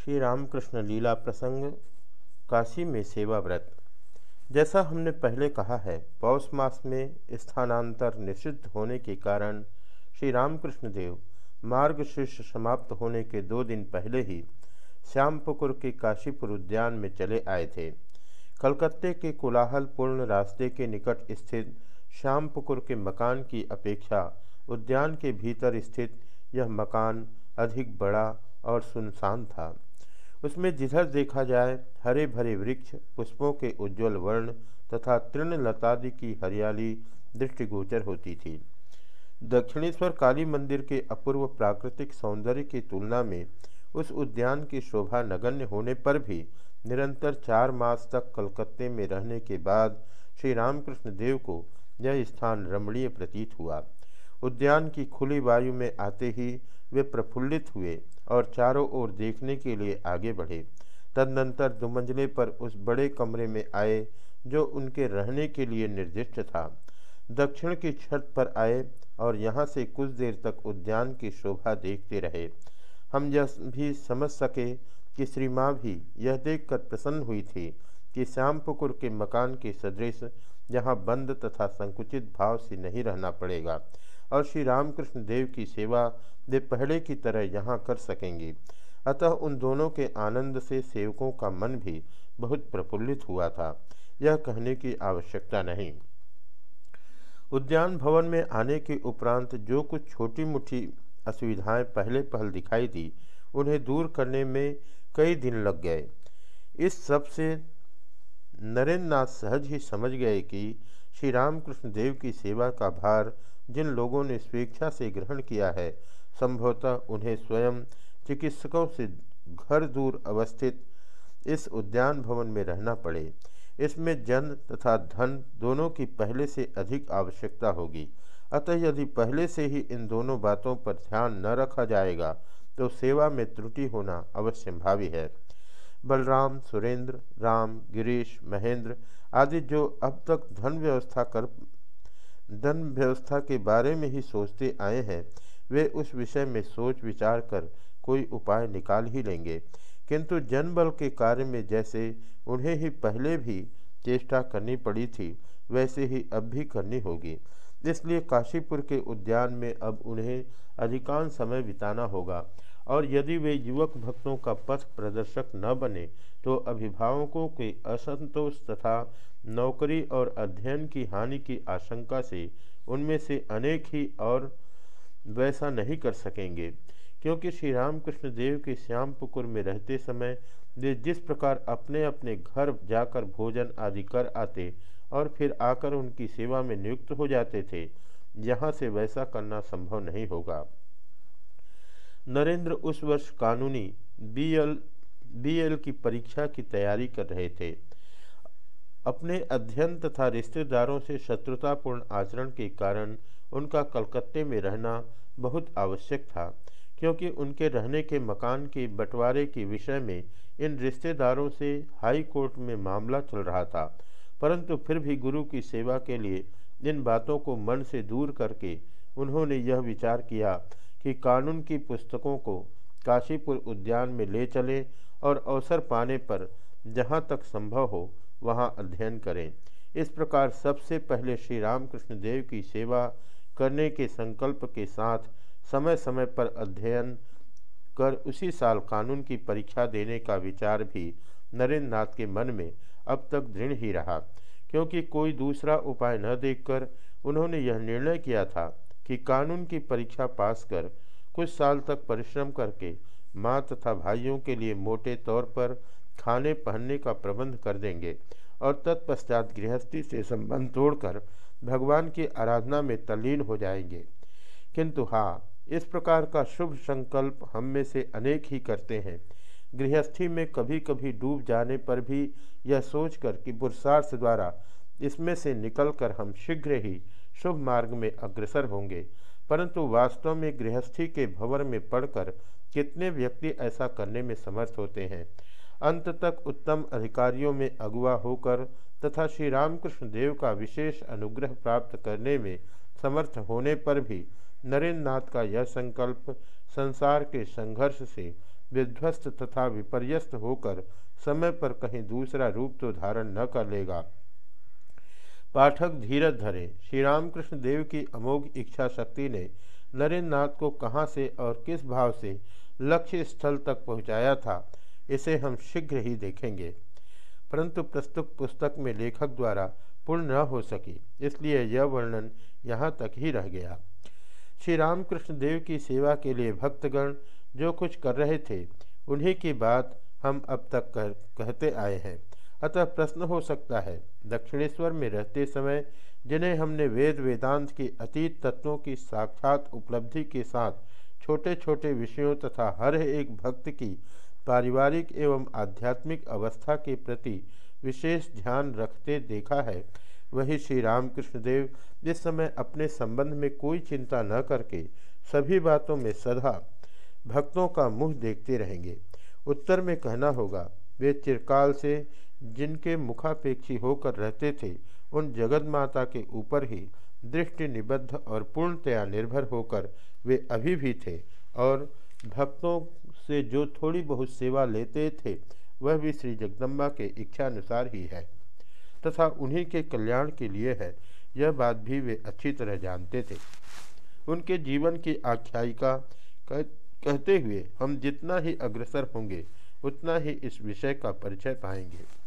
श्री रामकृष्ण लीला प्रसंग, काशी में सेवा व्रत। जैसा हमने पहले कहा है, पौष मास में स्थानांतर निषिद्ध होने के कारण श्री रामकृष्ण देव मार्ग शीर्ष समाप्त होने के दो दिन पहले ही श्यामपुकुर के काशीपुर उद्यान में चले आए थे। कलकत्ते के कोलाहलपूर्ण रास्ते के निकट स्थित श्यामपुकुर के मकान की अपेक्षा उद्यान के भीतर स्थित यह मकान अधिक बड़ा और सुनसान था। उसमें जिधर देखा जाए हरे भरे वृक्ष, पुष्पों के उज्जवल वर्ण तथा तृण लतादि की हरियाली दृष्टिगोचर होती थी। दक्षिणेश्वर काली मंदिर के अपूर्व प्राकृतिक सौंदर्य की तुलना में उस उद्यान की शोभा नगण्य होने पर भी निरंतर चार मास तक कलकत्ते में रहने के बाद श्री रामकृष्ण देव को यह स्थान रमणीय प्रतीत हुआ। उद्यान की खुली वायु में आते ही वे प्रफुल्लित हुए और चारों ओर देखने के लिए आगे बढ़े। तदनंतर दुमंजले पर उस बड़े कमरे में आए, जो उनके रहने के लिए निर्दिष्ट था। दक्षिण की छत पर आए और यहाँ से कुछ देर तक उद्यान की शोभा देखते रहे। हम यह भी समझ सके कि श्री माँ भी यह देखकर प्रसन्न हुई थी कि श्यामपुकुर के मकान के सदृश यहाँ बंद तथा संकुचित भाव से नहीं रहना पड़ेगा। और श्री रामकृष्ण देव की सेवा वे पहले की तरह यहाँ कर सकेंगे। अतः उन दोनों के आनंद से सेवकों का मन भी बहुत प्रफुल्लित हुआ था। यह कहने की आवश्यकता नहीं। उद्यान भवन में आने के उपरांत जो कुछ छोटी मोटी असुविधाएँ पहले पहल दिखाई दी, उन्हें दूर करने में कई दिन लग गए। इस सबसे नरेंद्र नाथ सहज ही समझ गए कि श्री रामकृष्ण देव की सेवा का भार जिन लोगों ने स्वेच्छा से ग्रहण किया है, संभवतः उन्हें स्वयं चिकित्सकों से घर दूर अवस्थित इस उद्यान भवन में रहना पड़े। इसमें जन तथा धन दोनों की पहले से अधिक आवश्यकता होगी। अतः यदि पहले से ही इन दोनों बातों पर ध्यान न रखा जाएगा तो सेवा में त्रुटि होना अवश्य भावी है। बलराम, सुरेंद्र, राम, गिरीश, महेंद्र आदि जो अब तक धन व्यवस्था कर धन व्यवस्था के बारे में ही सोचते आए हैं। वे उस विषय में सोच विचार कर कोई उपाय निकाल ही लेंगे। किंतु जनबल के कार्य में जैसे उन्हें ही पहले भी चेष्टा करनी पड़ी थी, वैसे ही अब भी करनी होगी। इसलिए काशीपुर के उद्यान में अब उन्हें अधिकांश समय बिताना होगा। और यदि वे युवक भक्तों का पथ प्रदर्शक न बने तो अभिभावकों के असंतोष तथा नौकरी और अध्ययन की हानि की आशंका से उनमें से अनेक ही और वैसा नहीं कर सकेंगे। क्योंकि श्री रामकृष्ण देव के श्यामपुकुर में रहते समय वे जिस प्रकार अपने अपने घर जाकर भोजन आदि कर आते और फिर आकर उनकी सेवा में नियुक्त हो जाते थे, यहाँ से वैसा करना संभव नहीं होगा। नरेंद्र उस वर्ष कानूनी बीएल बीएल की परीक्षा की तैयारी कर रहे थे। अपने अध्ययन तथा रिश्तेदारों से शत्रुतापूर्ण आचरण के कारण उनका कलकत्ते में रहना बहुत आवश्यक था, क्योंकि उनके रहने के मकान के बंटवारे के विषय में इन रिश्तेदारों से हाई कोर्ट में मामला चल रहा था। परंतु फिर भी गुरु की सेवा के लिए इन बातों को मन से दूर करके उन्होंने यह विचार किया कि कानून की पुस्तकों को काशीपुर उद्यान में ले चले और अवसर पाने पर जहाँ तक संभव हो वहाँ अध्ययन करें। इस प्रकार सबसे पहले श्री रामकृष्ण देव की सेवा करने के संकल्प के साथ समय समय पर अध्ययन कर उसी साल कानून की परीक्षा देने का विचार भी नरेंद्र नाथ के मन में अब तक दृढ़ ही रहा, क्योंकि कोई दूसरा उपाय न देखकर उन्होंने यह निर्णय किया था कि कानून की परीक्षा पास कर कुछ साल तक परिश्रम करके माँ तथा भाइयों के लिए मोटे तौर पर खाने पहनने का प्रबंध कर देंगे और तत्पश्चात गृहस्थी से संबंध तोड़कर भगवान की आराधना में तल्लीन हो जाएँगे। किंतु हाँ इस प्रकार का शुभ संकल्प हम में से अनेक ही करते हैं। गृहस्थी में कभी कभी डूब जाने पर भी यह सोचकर कि पुरुषार्थ द्वारा इसमें से निकलकर हम शीघ्र ही शुभ मार्ग में अग्रसर होंगे। परंतु वास्तव में गृहस्थी के भवर में पढ़कर कितने व्यक्ति ऐसा करने में समर्थ होते हैं? अंत तक उत्तम अधिकारियों में अगुआ होकर तथा श्री रामकृष्ण देव का विशेष अनुग्रह प्राप्त करने में समर्थ होने पर भी नरेंद्र नाथ का यह संकल्प संसार के संघर्ष से विध्वस्त तथा विपर्यस्त होकर समय पर कहीं दूसरा रूप तो धारण न कर लेगा। पाठक धीरज धरे। श्री रामकृष्ण देव की अमोघ इच्छा शक्ति ने नरेंद्र नाथ को कहाँ से और किस भाव से लक्ष्य स्थल तक पहुँचाया था? इसे हम शीघ्र ही देखेंगे। परंतु प्रस्तुत पुस्तक में लेखक द्वारा पूर्ण न हो सकी इसलिए यह वर्णन यहाँ तक ही रह गया। श्री रामकृष्ण देव की सेवा के लिए भक्तगण जो कुछ कर रहे थे उन्हीं की बात हम अब तक कर, कहते आए हैं। अतः प्रश्न हो सकता है दक्षिणेश्वर में रहते समय जिन्हें हमने वेद वेदांत के अतीत तत्वों की साक्षात उपलब्धि के साथ छोटे छोटे विषयों तथा हर एक भक्त की पारिवारिक एवं आध्यात्मिक अवस्था के प्रति विशेष ध्यान रखते देखा है। वही श्री रामकृष्ण देव इस समय अपने संबंध में कोई चिंता न करके सभी बातों में सदा भक्तों का मुँह देखते रहेंगे। उत्तर में कहना होगा, वे चिरकाल से जिनके मुखापेक्षी होकर रहते थे, उन जगत माता के ऊपर ही दृष्टि निबद्ध और पूर्णतया निर्भर होकर वे अभी भी थे और भक्तों से जो थोड़ी बहुत सेवा लेते थे, वह भी श्री जगदम्बा के इच्छानुसार ही है। तथा उन्हीं के कल्याण के लिए है, यह बात भी वे अच्छी तरह जानते थे। उनके जीवन की आख्यायिका कहते हुए हम जितना ही अग्रसर होंगे, उतना ही इस विषय का परिचय पाएँगे।